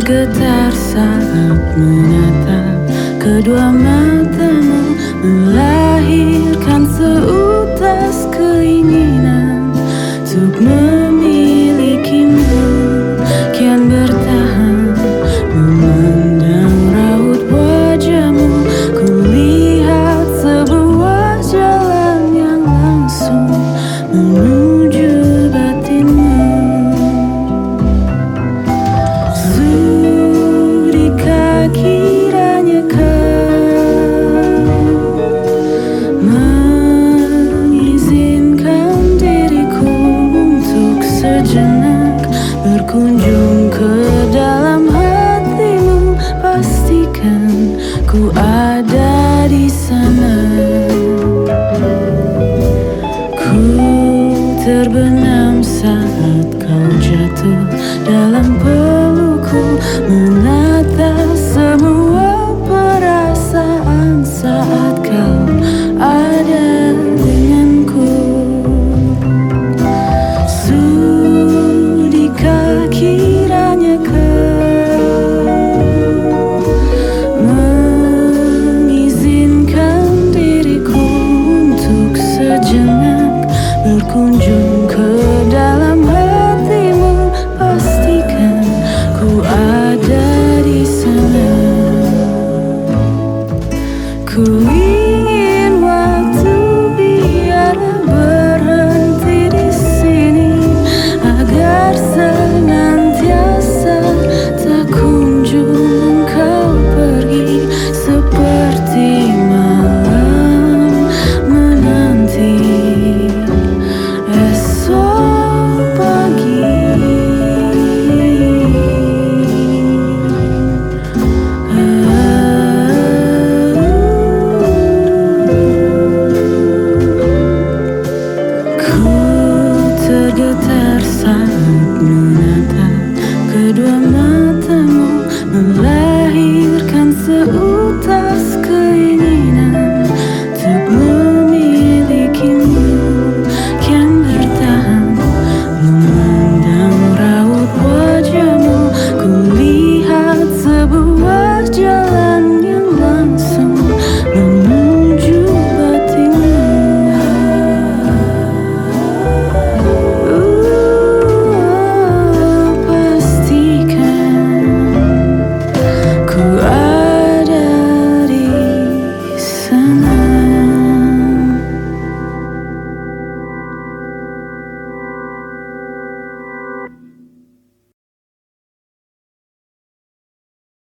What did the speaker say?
bergetar saat menatap. Kedua matamu melahirkan seutas keinginan untuk Kunjung ke dalam hatimu Pastikan ku ada di sana. Ku terbenam 公主